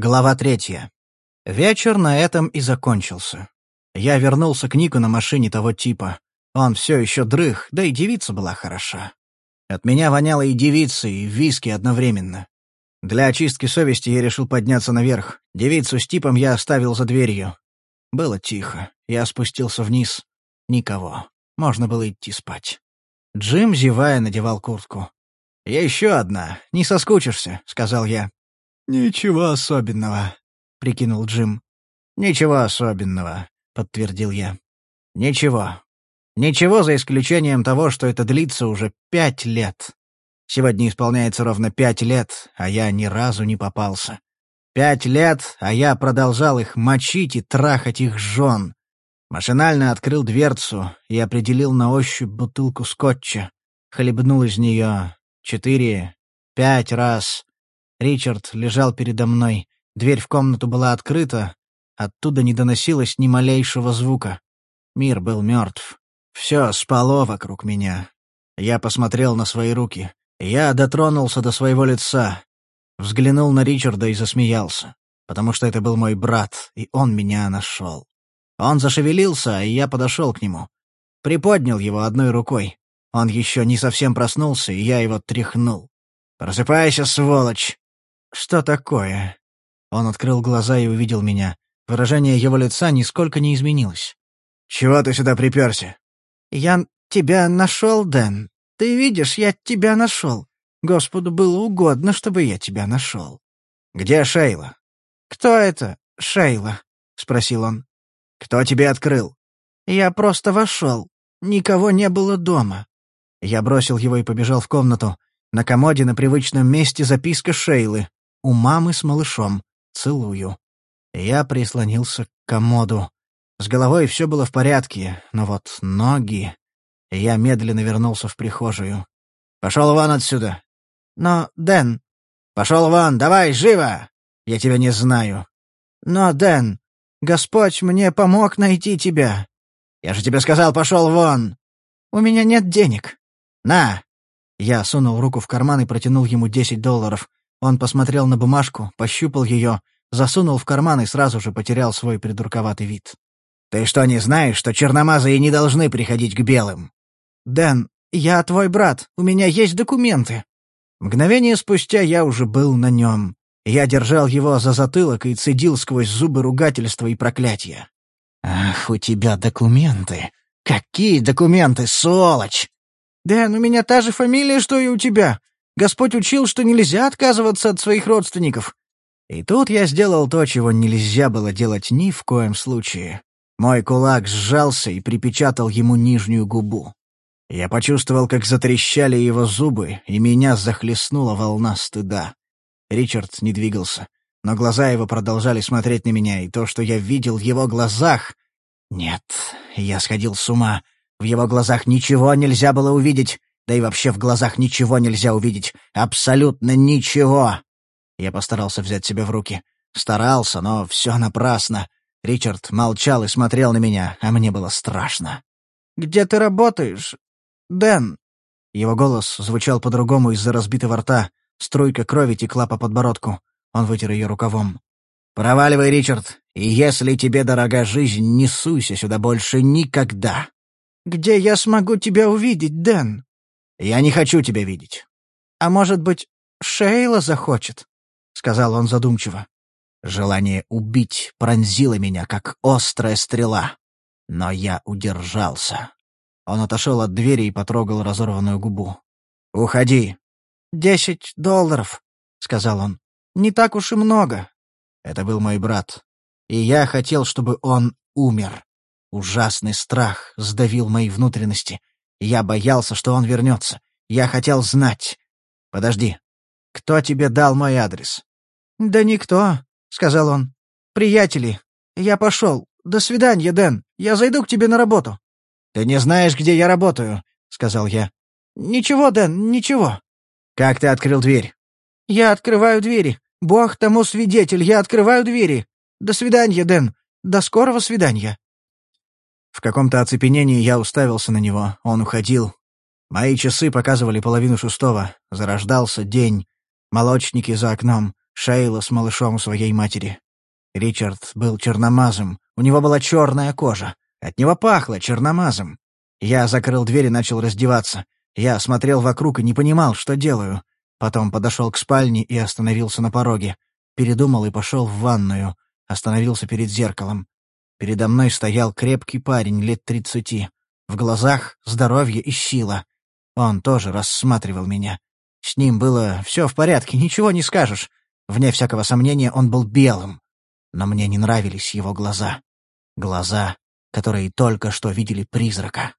Глава третья. Вечер на этом и закончился. Я вернулся к Нику на машине того типа. Он все еще дрых, да и девица была хороша. От меня воняло и девицей, и виски одновременно. Для очистки совести я решил подняться наверх. Девицу с типом я оставил за дверью. Было тихо. Я спустился вниз. Никого. Можно было идти спать. Джим, зевая, надевал куртку. «Еще одна. Не соскучишься», — сказал я. «Ничего особенного», — прикинул Джим. «Ничего особенного», — подтвердил я. «Ничего. Ничего за исключением того, что это длится уже пять лет. Сегодня исполняется ровно пять лет, а я ни разу не попался. Пять лет, а я продолжал их мочить и трахать их жен. Машинально открыл дверцу и определил на ощупь бутылку скотча. Хлебнул из нее четыре, пять раз. Ричард лежал передо мной. Дверь в комнату была открыта. Оттуда не доносилось ни малейшего звука. Мир был мертв. Все спало вокруг меня. Я посмотрел на свои руки. Я дотронулся до своего лица. Взглянул на Ричарда и засмеялся. Потому что это был мой брат, и он меня нашел. Он зашевелился, и я подошел к нему. Приподнял его одной рукой. Он еще не совсем проснулся, и я его тряхнул. «Просыпайся, сволочь!» «Что такое?» Он открыл глаза и увидел меня. Выражение его лица нисколько не изменилось. «Чего ты сюда приперся?» «Я тебя нашел, Дэн. Ты видишь, я тебя нашел. Господу было угодно, чтобы я тебя нашел». «Где Шейла?» «Кто это, Шейла?» — спросил он. «Кто тебе открыл?» «Я просто вошел. Никого не было дома». Я бросил его и побежал в комнату. На комоде на привычном месте записка Шейлы. У мамы с малышом. Целую. Я прислонился к комоду. С головой все было в порядке, но вот ноги... Я медленно вернулся в прихожую. «Пошел вон отсюда!» «Но, Дэн...» «Пошел вон, давай, живо! Я тебя не знаю!» «Но, Дэн, Господь мне помог найти тебя!» «Я же тебе сказал, пошел вон!» «У меня нет денег!» «На!» Я сунул руку в карман и протянул ему десять долларов. Он посмотрел на бумажку, пощупал ее, засунул в карман и сразу же потерял свой придурковатый вид. «Ты что, не знаешь, что черномазые не должны приходить к белым?» «Дэн, я твой брат, у меня есть документы». Мгновение спустя я уже был на нем. Я держал его за затылок и цедил сквозь зубы ругательства и проклятия. «Ах, у тебя документы! Какие документы, сволочь!» «Дэн, у меня та же фамилия, что и у тебя. Господь учил, что нельзя отказываться от своих родственников». И тут я сделал то, чего нельзя было делать ни в коем случае. Мой кулак сжался и припечатал ему нижнюю губу. Я почувствовал, как затрещали его зубы, и меня захлестнула волна стыда. Ричард не двигался, но глаза его продолжали смотреть на меня, и то, что я видел в его глазах... Нет, я сходил с ума. В его глазах ничего нельзя было увидеть. Да и вообще в глазах ничего нельзя увидеть. Абсолютно ничего. Я постарался взять себя в руки. Старался, но все напрасно. Ричард молчал и смотрел на меня, а мне было страшно. «Где ты работаешь, Дэн?» Его голос звучал по-другому из-за разбитого рта. Струйка крови текла по подбородку. Он вытер ее рукавом. «Проваливай, Ричард, и если тебе дорога жизнь, не суйся сюда больше никогда!» «Где я смогу тебя увидеть, Дэн?» «Я не хочу тебя видеть». «А может быть, Шейла захочет?» — сказал он задумчиво. Желание убить пронзило меня, как острая стрела. Но я удержался. Он отошел от двери и потрогал разорванную губу. «Уходи». «Десять долларов», — сказал он. «Не так уж и много». Это был мой брат. И я хотел, чтобы он умер. Ужасный страх сдавил мои внутренности. Я боялся, что он вернется. Я хотел знать. Подожди. Кто тебе дал мой адрес? Да никто, сказал он. Приятели. Я пошел. До свидания, Дэн. Я зайду к тебе на работу. Ты не знаешь, где я работаю, сказал я. Ничего, Дэн, ничего. Как ты открыл дверь? Я открываю двери. Бог тому свидетель, я открываю двери. До свидания, Дэн. До скорого свидания. В каком-то оцепенении я уставился на него. Он уходил. Мои часы показывали половину шестого. Зарождался день. Молочники за окном. Шейла с малышом своей матери. Ричард был черномазым, у него была черная кожа. От него пахло черномазом. Я закрыл дверь и начал раздеваться. Я смотрел вокруг и не понимал, что делаю. Потом подошел к спальне и остановился на пороге. Передумал и пошел в ванную. Остановился перед зеркалом. Передо мной стоял крепкий парень лет тридцати. В глазах здоровье и сила. Он тоже рассматривал меня. С ним было все в порядке, ничего не скажешь. Вне всякого сомнения, он был белым. Но мне не нравились его глаза. Глаза, которые только что видели призрака.